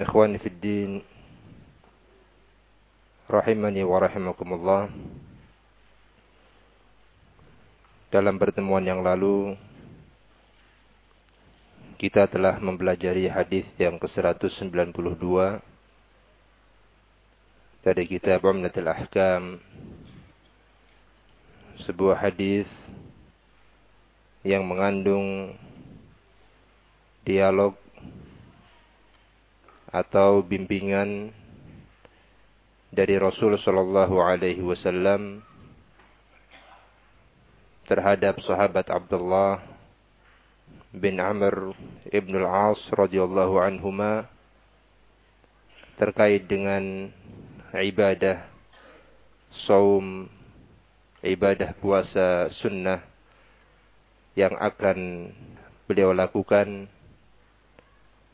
Ikhwani fi din rahimani wa rahimakumullah. Dalam pertemuan yang lalu kita telah mempelajari hadis yang ke-192 dari kitab Umdatul Ahkam sebuah hadis yang mengandung dialog atau bimbingan dari Rasul Shallallahu Alaihi Wasallam terhadap sahabat Abdullah bin Amr ibn al-As radhiyallahu anhuma terkait dengan ibadah saum ibadah puasa sunnah yang akan beliau lakukan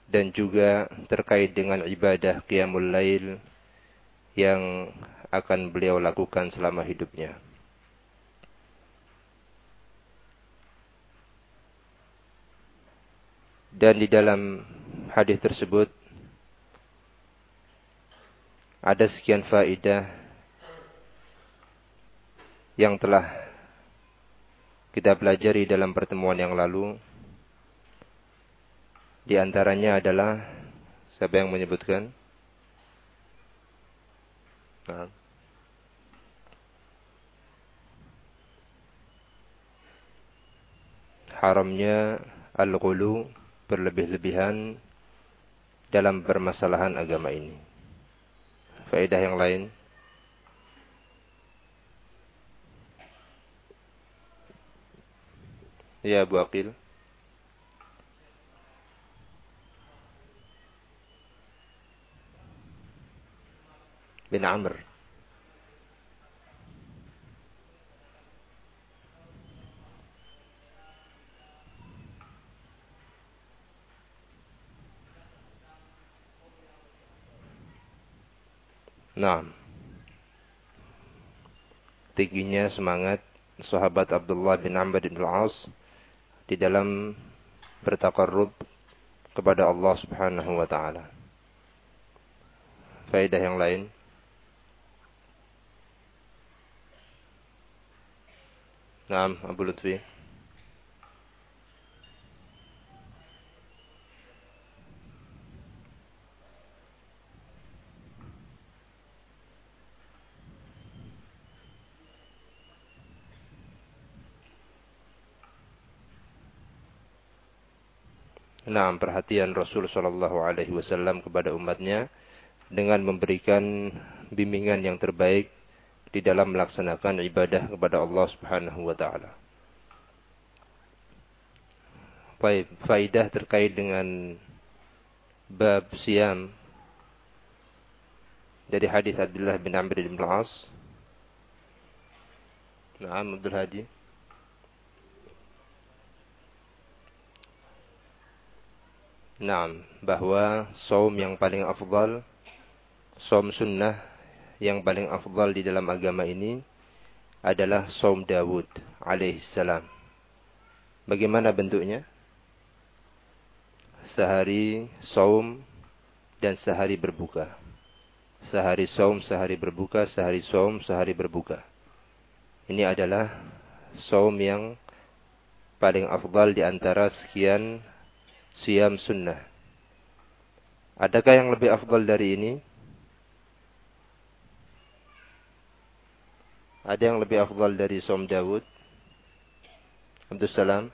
dan juga terkait dengan ibadah qiyamul lail yang akan beliau lakukan selama hidupnya. Dan di dalam hadis tersebut ada sekian faidah yang telah kita pelajari dalam pertemuan yang lalu di antaranya adalah siapa yang menyebutkan? Nah. Haramnya al-ghulu berlebih-lebihan dalam permasalahan agama ini. Faedah yang lain? Ya, Bu Akil. Bin Amr. Nah, tingginya semangat sahabat Abdullah bin Amr bin Al-As di dalam bertakarrub kepada Allah Subhanahu wa taala. Faedah yang lain? Naam, Abu Lutfi. Nah, perhatian Rasul Shallallahu Alaihi Wasallam kepada umatnya dengan memberikan bimbingan yang terbaik di dalam melaksanakan ibadah kepada Allah Subhanahu wa taala. Faidah terkait dengan bab siam dari hadis Abdullah bin Amr bin Al-As. Naam Abdul Hadi. Naam, bahwa saum yang paling afdal saum sunnah yang paling afdal di dalam agama ini adalah saum Dawud alaihissalam. Bagaimana bentuknya? Sehari saum dan sehari berbuka. Sehari saum, sehari berbuka, sehari saum, sehari berbuka. Ini adalah saum yang paling afdal di antara sekian siam sunnah. Adakah yang lebih afdal dari ini? Ada yang lebih afdal dari Som Dawud? Abdul Salam?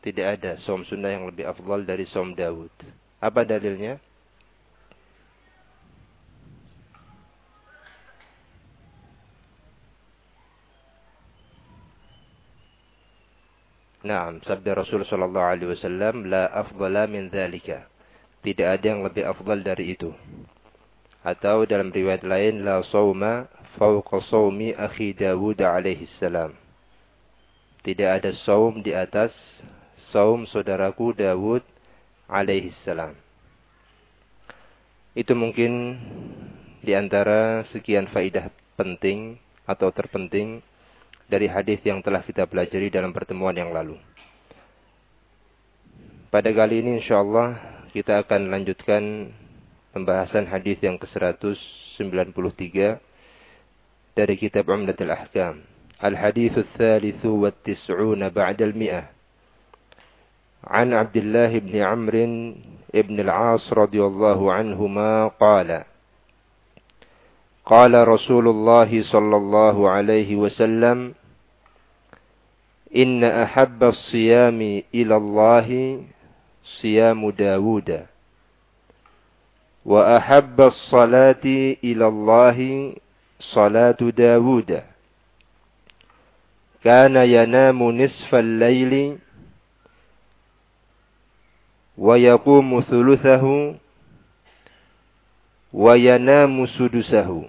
Tidak ada som sunnah yang lebih afdal dari som Dawud. Apa dalilnya? Naam, sabda Rasul sallallahu alaihi wasallam, la afdala min dzalika. Tidak ada yang lebih afdal dari itu. Atau dalam riwayat lain, la sauma fawqa saumi akhi Dawud alaihi salam. Tidak ada saum di atas saum saudaraku Dawud alaihi salam. Itu mungkin di antara sekian faidah penting atau terpenting dari hadis yang telah kita pelajari dalam pertemuan yang lalu. Pada kali ini insyaallah kita akan lanjutkan pembahasan hadis yang ke-193 dari kitab Umdatul Ahkam. Al-Hadits الثالث والتسعون بعد المئة عن عبد الله بن عمرو بن العاص رضي الله عنهما قال قال رسول الله صلى الله عليه وسلم إن أحب الصيام إلى الله صيام داود وأحب الصلاة إلى الله صلاة داود كان ينام نصف الليل ويقوم ثلثه وينام سدسه.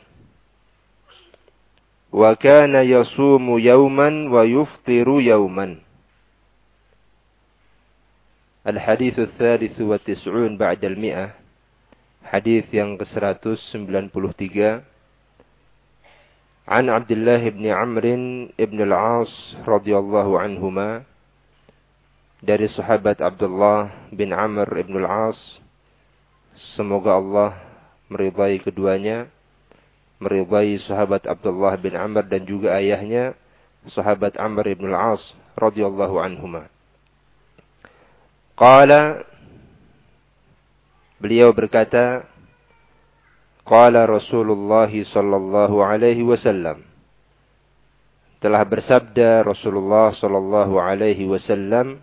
وكان يصوم يوما ويفطر يوما. الحديث الثالث والتسعون بعد المئة. Hadis yang ke-193 An Abdullah bin Amr ibn al-As radhiyallahu anhuma. Dari sahabat Abdullah bin Amr ibn al-As. Semoga Allah meridai keduanya. Meridai sahabat Abdullah bin Amr dan juga ayahnya sahabat Amr ibn al-As radhiyallahu anhuma. Qala beliau berkata Qala Rasulullah sallallahu alaihi wasallam. Telah bersabda Rasulullah sallallahu alaihi wasallam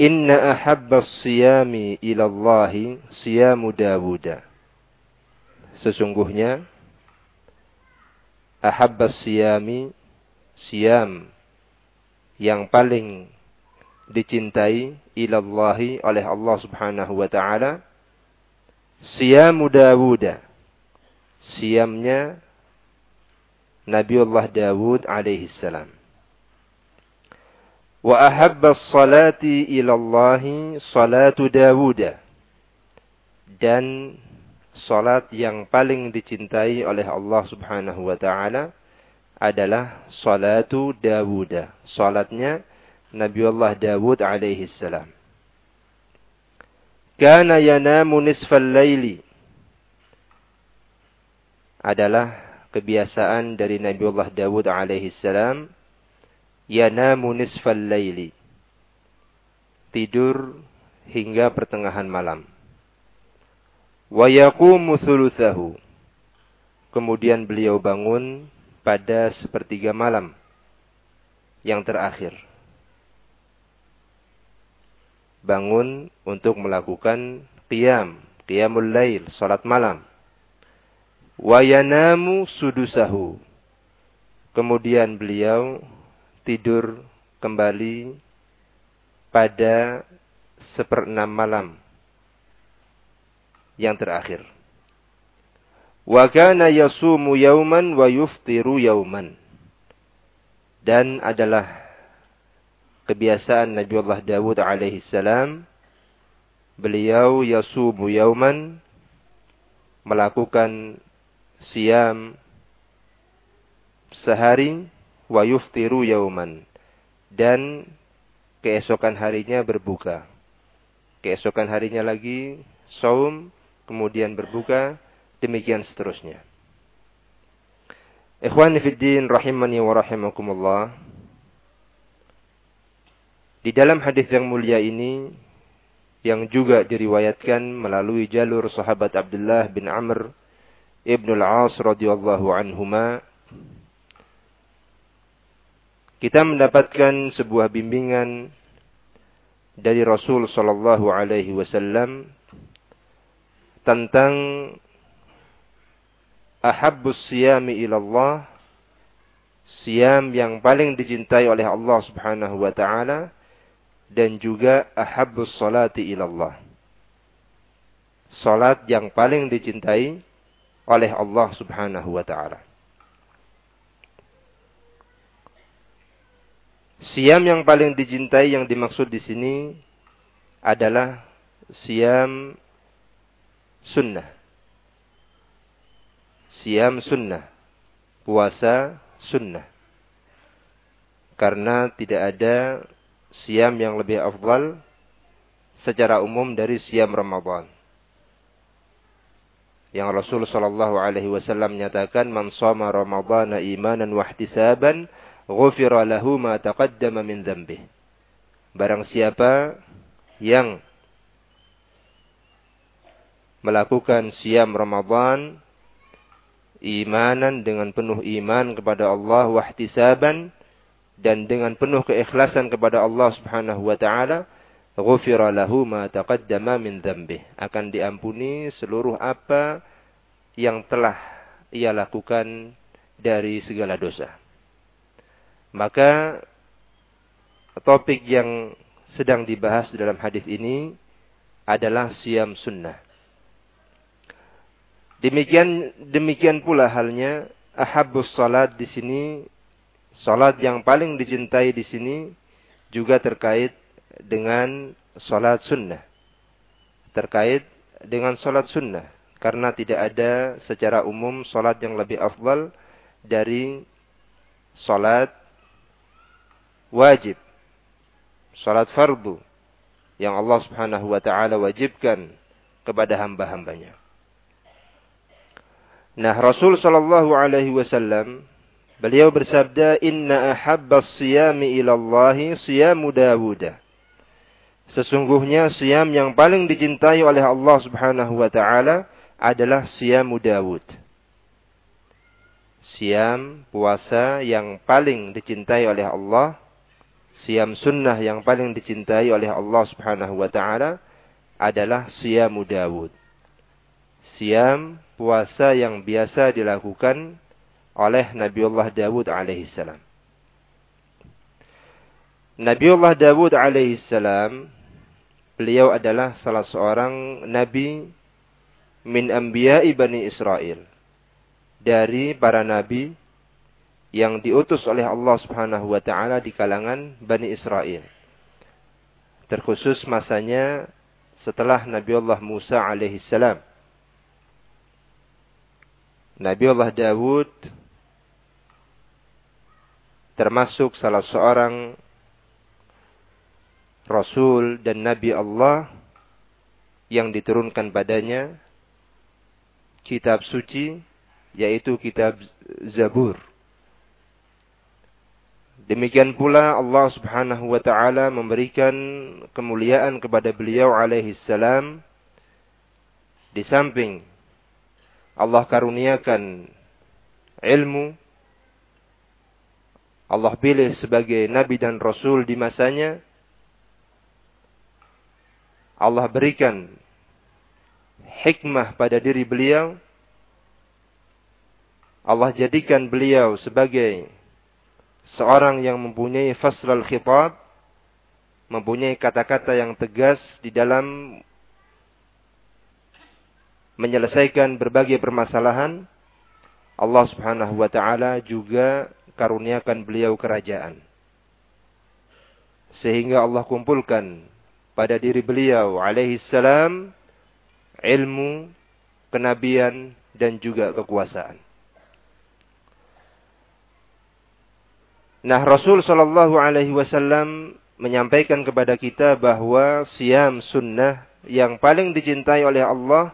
Inna ahabba siyami ila Allah siyamu Dawuda. Sesungguhnya ahabbas siyami siyam yang paling dicintai ilallahi oleh Allah Subhanahu wa taala. Siyamu Dawud siamnya Nabiullah Dawud alaihi salam. Wa ahabba salati ilallahi salatu Dawud dan salat yang paling dicintai oleh Allah Subhanahu wa taala adalah salatu Dawud. Salatnya Nabiullah Dawud alaihi salam. Kana yanamu nisfal laili. Adalah kebiasaan dari Nabiullah Dawud alaihi salam yanamu nisfal laili. Tidur hingga pertengahan malam wa yaqumu thuluthahu. Kemudian beliau bangun pada sepertiga malam yang terakhir. Bangun untuk melakukan qiyam, qiyamul lail, salat malam. Wa yanamu sudusahu. Kemudian beliau tidur kembali pada seperenam malam yang terakhir. Wa kana yasumu yauman wa yuftiru yauman. Dan adalah kebiasaan Nabi Allah Dawud alaihi salam beliau yasumu yauman melakukan siam sehari wa yuftiru yauman dan keesokan harinya berbuka. Keesokan harinya lagi saum kemudian berbuka, demikian seterusnya. Ikhwan fiddin rahimani wa rahimakumullah. Di dalam hadis yang mulia ini yang juga diriwayatkan melalui jalur sahabat Abdullah bin Amr Ibn al-As radhiyallahu anhuma kita mendapatkan sebuah bimbingan dari Rasul sallallahu alaihi wasallam tentang ahabbus siyami ilallah siam yang paling dicintai oleh Allah Subhanahu wa taala dan juga ahabbus salati ilallah. Salat yang paling dicintai oleh Allah Subhanahu wa taala. Siam yang paling dicintai yang dimaksud di sini adalah siam sunnah. Siam sunnah. Puasa sunnah. Karena tidak ada siam yang lebih afdal secara umum dari siam Ramadan. Yang Rasul sallallahu alaihi wasallam menyatakan man shoma ramadhana imanan wa ihtisaban ghufira lahu ma taqaddama min dzambih. Barang siapa yang melakukan siam Ramadan imanan dengan penuh iman kepada Allah wahtisaban dan dengan penuh keikhlasan kepada Allah Subhanahu wa taala ghufira lahu ma taqaddama min dzambih akan diampuni seluruh apa yang telah ia lakukan dari segala dosa. Maka topik yang sedang dibahas dalam hadis ini adalah siam sunnah. Demikian demikian pula halnya ahabbus salat di sini salat yang paling dicintai di sini juga terkait dengan salat sunnah. Terkait dengan salat sunnah karena tidak ada secara umum salat yang lebih afdal dari salat wajib. Salat fardu yang Allah Subhanahu wa taala wajibkan kepada hamba-hambanya. Nah, Rasul sallallahu alaihi wasallam beliau bersabda, "Inna ahabba siyami ila Allah siyamu Dawud." Sesungguhnya siam yang paling dicintai oleh Allah Subhanahu wa taala adalah siyamu Dawud. Siam puasa yang paling dicintai oleh Allah siam sunnah yang paling dicintai oleh Allah Subhanahu wa taala adalah siam Dawud. Siam puasa yang biasa dilakukan oleh Nabiullah Dawud alaihissalam. Nabiullah Dawud alaihissalam beliau adalah salah seorang nabi min anbiya'i Bani Israel. Dari para nabi yang diutus oleh Allah Subhanahu wa taala di kalangan Bani Israel. Terkhusus masanya setelah Nabi Allah Musa alaihi salam. Nabi Allah Dawud termasuk salah seorang Rasul dan Nabi Allah yang diturunkan padanya kitab suci yaitu kitab Zabur. Demikian pula Allah Subhanahu wa taala memberikan kemuliaan kepada beliau alaihi salam di samping Allah karuniakan ilmu. Allah pilih sebagai nabi dan rasul di masanya. Allah berikan hikmah pada diri beliau. Allah jadikan beliau sebagai seorang yang mempunyai faslal khitab, mempunyai kata-kata yang tegas di dalam menyelesaikan berbagai permasalahan, Allah Subhanahu wa taala juga karuniakan beliau kerajaan. Sehingga Allah kumpulkan pada diri beliau alaihi salam ilmu, kenabian dan juga kekuasaan. Nah, Rasul Shallallahu Alaihi Wasallam menyampaikan kepada kita bahwa siam sunnah yang paling dicintai oleh Allah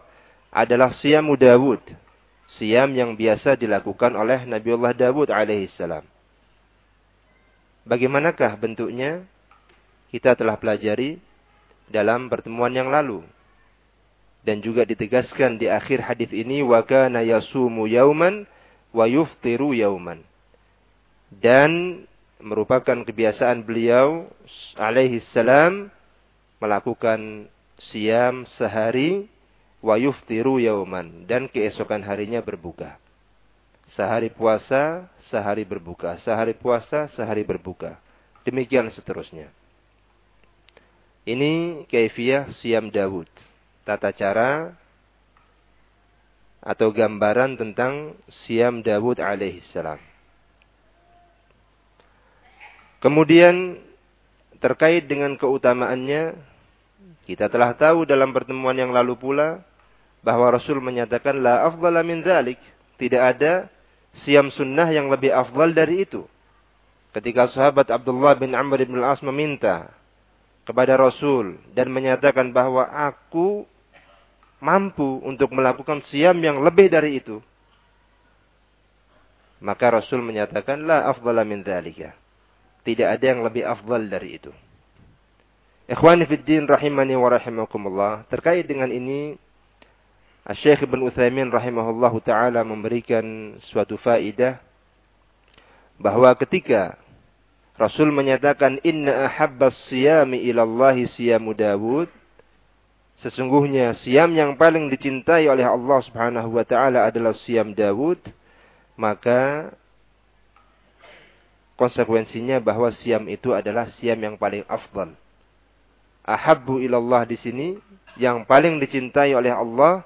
adalah siam Dawud. Siam yang biasa dilakukan oleh Nabiullah Dawud alaihissalam. Bagaimanakah bentuknya? Kita telah pelajari dalam pertemuan yang lalu. Dan juga ditegaskan di akhir hadis ini, yasumu yauman wa yuftiru yauman dan merupakan kebiasaan beliau alaihi salam melakukan siam sehari wa yuftiru yauman dan keesokan harinya berbuka. sehari puasa, sehari berbuka, sehari puasa, sehari berbuka. Demikian seterusnya. Ini kaifiyah siam Dawud. Tata cara atau gambaran tentang siam Dawud alaihissalam. Kemudian terkait dengan keutamaannya, kita telah tahu dalam pertemuan yang lalu pula bahwa Rasul menyatakan la afdala min dzalik. Tidak ada siam sunnah yang lebih afdal dari itu. Ketika sahabat Abdullah bin Amr bin Al-As meminta kepada Rasul dan menyatakan bahwa aku mampu untuk melakukan siam yang lebih dari itu. Maka Rasul menyatakan la afdala min dzalika. Tidak ada yang lebih afdal dari itu. Ikhwani fid din rahimani wa rahimakumullah. Terkait dengan ini Syekh Ibn Uthaymin rahimahullah taala memberikan suatu faidah bahwa ketika Rasul menyatakan inna ahabbas siyami ilallahi siyamu Dawud sesungguhnya siam yang paling dicintai oleh Allah Subhanahu wa taala adalah siam Dawud maka konsekuensinya bahwa siam itu adalah siam yang paling afdal. Ahabbu ilallah di sini yang paling dicintai oleh Allah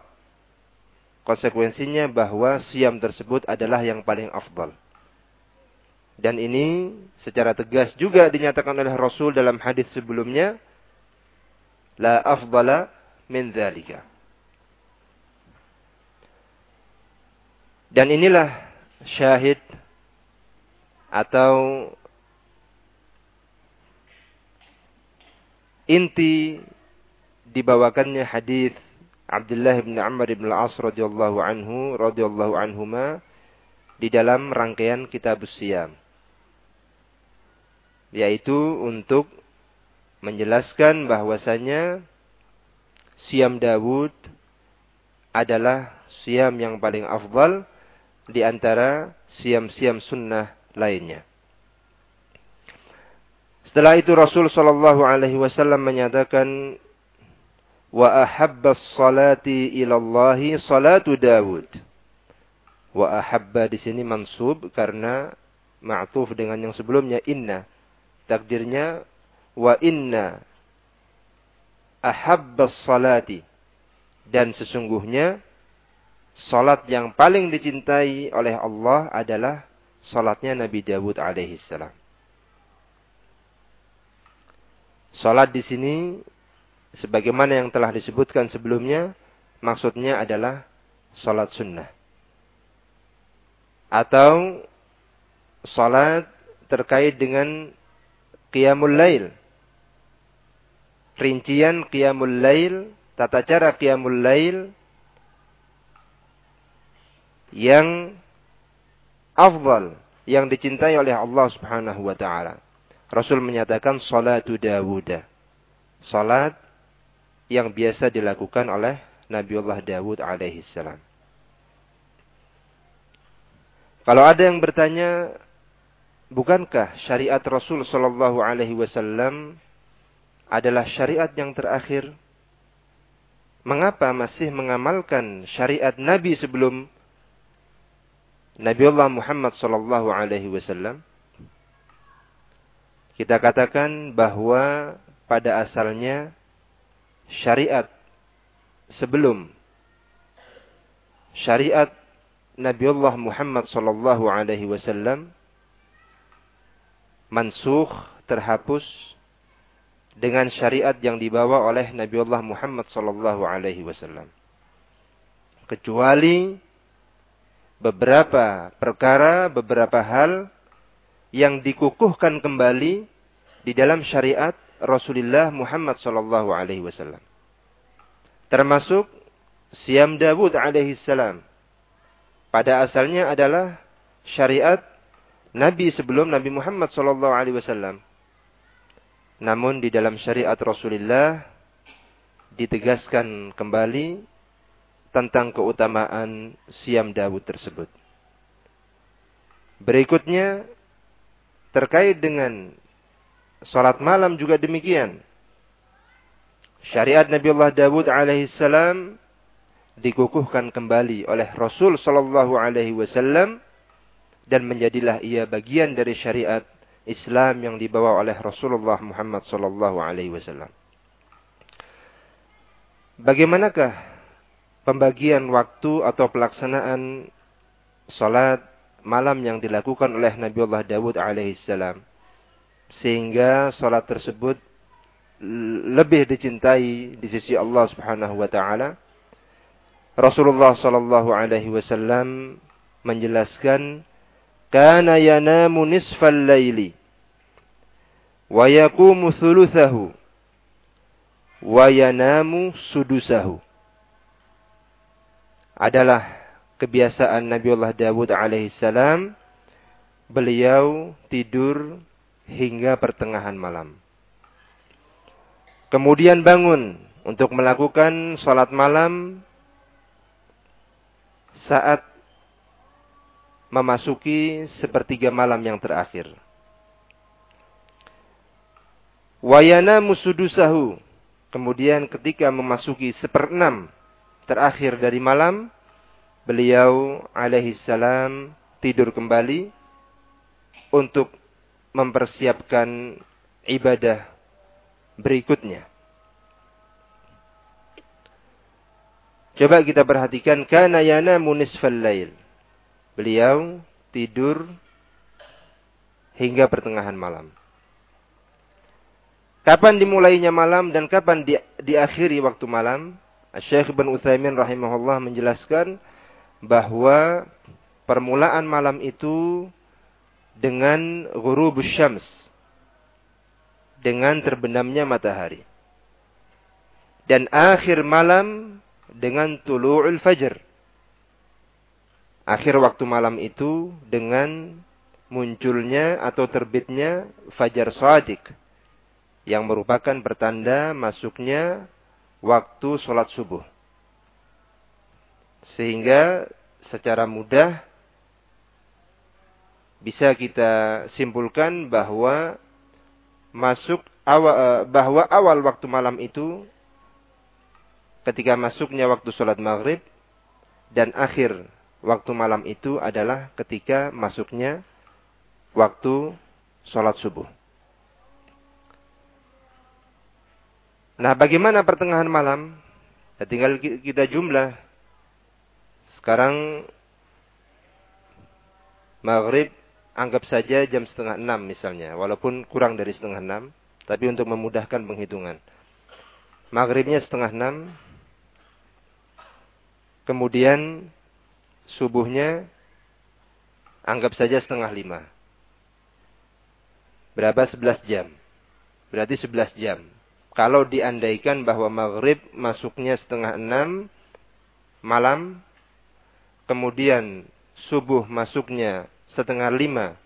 Konsekuensinya bahwa siam tersebut adalah yang paling afdal. Dan ini secara tegas juga dinyatakan oleh Rasul dalam hadis sebelumnya. La afdala min dhalika. Dan inilah syahid atau inti dibawakannya hadis Abdullah bin Amr bin Al-As radhiyallahu anhu radhiyallahu anhuma di dalam rangkaian kitab Siyam yaitu untuk menjelaskan bahwasanya siam Dawud adalah siam yang paling afdal di antara siam-siam sunnah lainnya. Setelah itu Rasul Shallallahu Alaihi Wasallam menyatakan wa ahabba salati ilallahi salatu Dawud. Wa ahabba di sini mansub karena ma'tuf dengan yang sebelumnya inna. Takdirnya wa inna ahabba salati dan sesungguhnya salat yang paling dicintai oleh Allah adalah salatnya Nabi Dawud alaihi salam. Salat di sini sebagaimana yang telah disebutkan sebelumnya, maksudnya adalah salat sunnah. Atau salat terkait dengan qiyamul lail. Rincian qiyamul lail, tata cara qiyamul lail yang afdal, yang dicintai oleh Allah Subhanahu wa taala. Rasul menyatakan salatu Dawud. Salat yang biasa dilakukan oleh Nabiullah Dawud alaihissalam. Kalau ada yang bertanya, bukankah syariat Rasul Shallallahu Alaihi Wasallam adalah syariat yang terakhir? Mengapa masih mengamalkan syariat Nabi sebelum Nabiullah Muhammad Shallallahu Alaihi Wasallam? Kita katakan bahwa pada asalnya syariat sebelum syariat Nabiullah Muhammad sallallahu alaihi wasallam mansukh terhapus dengan syariat yang dibawa oleh Nabiullah Muhammad sallallahu alaihi wasallam. Kecuali beberapa perkara, beberapa hal yang dikukuhkan kembali di dalam syariat Rasulullah Muhammad sallallahu alaihi wasallam. Termasuk siam Dawud alaihi salam. Pada asalnya adalah syariat Nabi sebelum Nabi Muhammad sallallahu alaihi wasallam. Namun di dalam syariat Rasulullah ditegaskan kembali tentang keutamaan siam Dawud tersebut. Berikutnya terkait dengan Salat malam juga demikian. Syariat Nabi Allah Dawud alaihissalam dikukuhkan kembali oleh Rasul sallallahu alaihi wasallam dan menjadilah ia bagian dari syariat Islam yang dibawa oleh Rasulullah Muhammad sallallahu alaihi wasallam. Bagaimanakah pembagian waktu atau pelaksanaan salat malam yang dilakukan oleh Nabi Allah Dawud alaihissalam sehingga salat tersebut lebih dicintai di sisi Allah Subhanahu wa taala. Rasulullah sallallahu alaihi wasallam menjelaskan kana yanamu nisfal laili wa yaqumu thuluthahu wa yanamu sudusahu. Adalah kebiasaan Nabi Allah Dawud alaihissalam beliau tidur hingga pertengahan malam. Kemudian bangun untuk melakukan sholat malam saat memasuki sepertiga malam yang terakhir. Wayana musudusahu. Kemudian ketika memasuki seperenam terakhir dari malam, beliau alaihi salam tidur kembali untuk mempersiapkan ibadah berikutnya. Coba kita perhatikan kana yana munisfal lail. Beliau tidur hingga pertengahan malam. Kapan dimulainya malam dan kapan di, diakhiri waktu malam? Syekh Ibn Uthaymin rahimahullah menjelaskan bahwa permulaan malam itu dengan ghurubus syams dengan terbenamnya matahari. Dan akhir malam dengan tulu'ul fajr. Akhir waktu malam itu dengan munculnya atau terbitnya fajar sadiq yang merupakan pertanda masuknya waktu sholat subuh. Sehingga secara mudah bisa kita simpulkan bahwa masuk awal, eh, bahwa awal waktu malam itu ketika masuknya waktu sholat maghrib dan akhir waktu malam itu adalah ketika masuknya waktu sholat subuh. Nah, bagaimana pertengahan malam? Ya, tinggal kita jumlah. Sekarang maghrib anggap saja jam setengah enam misalnya, walaupun kurang dari setengah enam, tapi untuk memudahkan penghitungan. Maghribnya setengah enam, kemudian subuhnya anggap saja setengah lima. Berapa? Sebelas jam. Berarti sebelas jam. Kalau diandaikan bahwa maghrib masuknya setengah enam malam, kemudian subuh masuknya setengah lima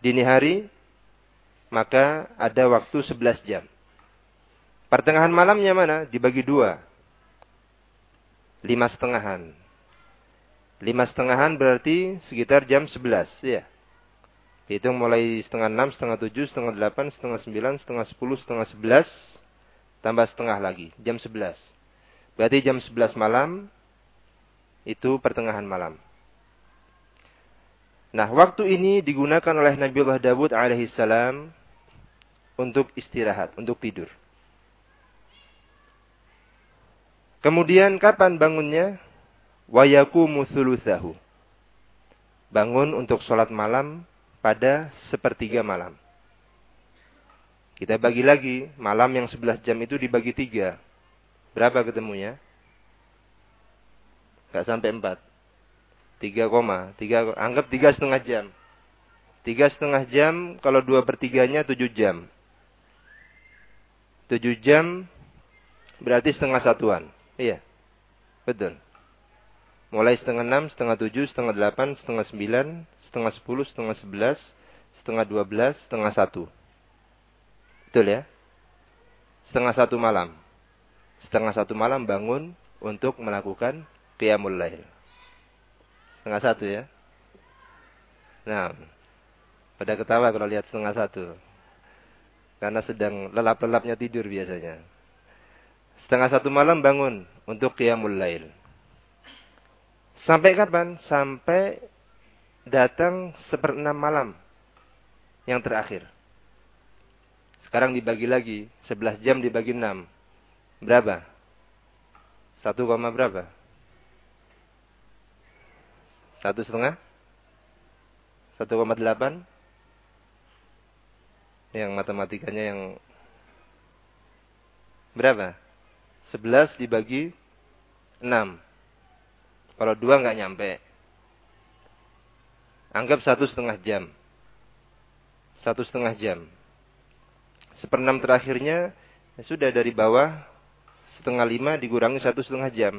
dini hari, maka ada waktu sebelas jam. Pertengahan malamnya mana? Dibagi dua. Lima setengahan. Lima setengahan berarti sekitar jam sebelas. Ya. Hitung mulai setengah enam, setengah tujuh, setengah delapan, setengah sembilan, setengah sepuluh, setengah sebelas. Tambah setengah lagi. Jam sebelas. Berarti jam sebelas malam itu pertengahan malam. Nah, waktu ini digunakan oleh Nabi Allah Dawud alaihissalam untuk istirahat, untuk tidur. Kemudian kapan bangunnya? Wayaku musuluthahu. Bangun untuk sholat malam pada sepertiga malam. Kita bagi lagi, malam yang 11 jam itu dibagi tiga. Berapa ketemunya? Gak sampai empat. Tiga koma, tiga, anggap tiga setengah jam. Tiga setengah jam, kalau dua pertiganya tujuh jam. Tujuh jam berarti setengah satuan. Iya, betul. Mulai setengah enam, setengah tujuh, setengah delapan, setengah sembilan, setengah sepuluh, setengah sebelas, setengah dua belas, setengah satu. Betul ya? Setengah satu malam. Setengah satu malam bangun untuk melakukan qiyamul lail. Setengah satu ya. Nah, pada ketawa kalau lihat setengah satu. Karena sedang lelap-lelapnya tidur biasanya. Setengah satu malam bangun untuk qiyamul lail. Sampai kapan? Sampai datang seperenam malam yang terakhir. Sekarang dibagi lagi, 11 jam dibagi 6. Berapa? 1, berapa? Satu setengah? 1,8? Yang matematikanya yang berapa? 11 dibagi 6. Kalau dua nggak nyampe. Anggap satu setengah jam. Satu setengah jam. Seperenam terakhirnya ya sudah dari bawah setengah lima dikurangi satu setengah jam.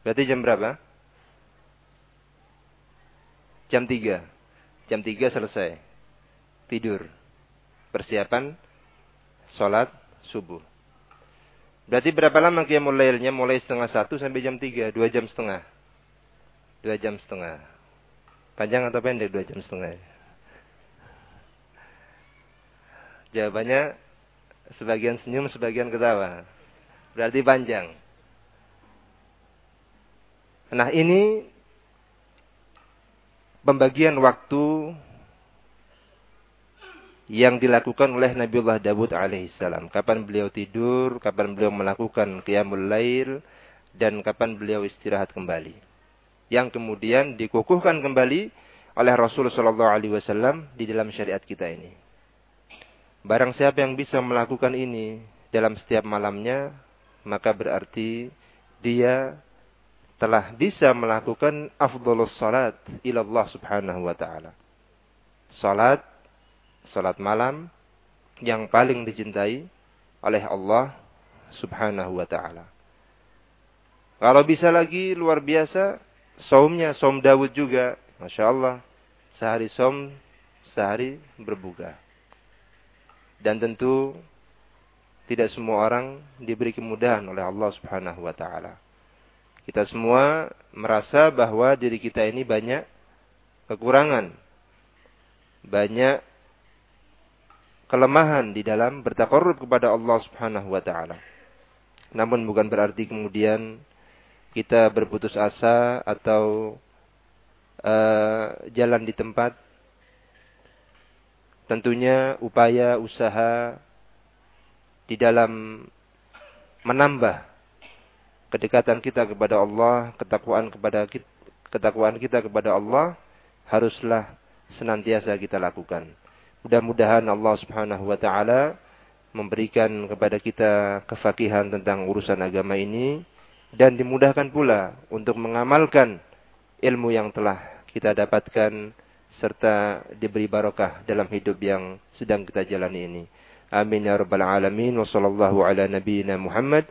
Berarti jam berapa? Jam tiga. Jam tiga selesai. Tidur. Persiapan sholat subuh. Berarti berapa lama qiyamul lailnya? Mulai setengah satu sampai jam tiga. Dua jam setengah. Dua jam setengah. Panjang atau pendek dua jam setengah? Jawabannya sebagian senyum, sebagian ketawa. Berarti panjang. Nah ini pembagian waktu yang dilakukan oleh Nabiullah Dawud alaihissalam. Kapan beliau tidur, kapan beliau melakukan qiyamul lail, dan kapan beliau istirahat kembali yang kemudian dikukuhkan kembali oleh Rasul Shallallahu di dalam syariat kita ini. Barang siapa yang bisa melakukan ini dalam setiap malamnya, maka berarti dia telah bisa melakukan afdolus salat ilallah subhanahu wa ta'ala. Salat, salat malam yang paling dicintai oleh Allah subhanahu wa ta'ala. Kalau bisa lagi luar biasa, Saumnya, saum Dawud juga. Masya Allah. Sehari saum, sehari berbuka. Dan tentu tidak semua orang diberi kemudahan oleh Allah Subhanahu wa taala. Kita semua merasa bahwa diri kita ini banyak kekurangan. Banyak kelemahan di dalam bertakarrub kepada Allah Subhanahu wa taala. Namun bukan berarti kemudian kita berputus asa atau uh, jalan di tempat, tentunya upaya usaha di dalam menambah kedekatan kita kepada Allah, ketakwaan kepada kita, ketakwaan kita kepada Allah haruslah senantiasa kita lakukan. Mudah-mudahan Allah Subhanahu wa taala memberikan kepada kita kefakihan tentang urusan agama ini dan dimudahkan pula untuk mengamalkan ilmu yang telah kita dapatkan serta diberi barokah dalam hidup yang sedang kita jalani ini. Amin ya rabbal alamin wa sallallahu ala nabiyyina Muhammad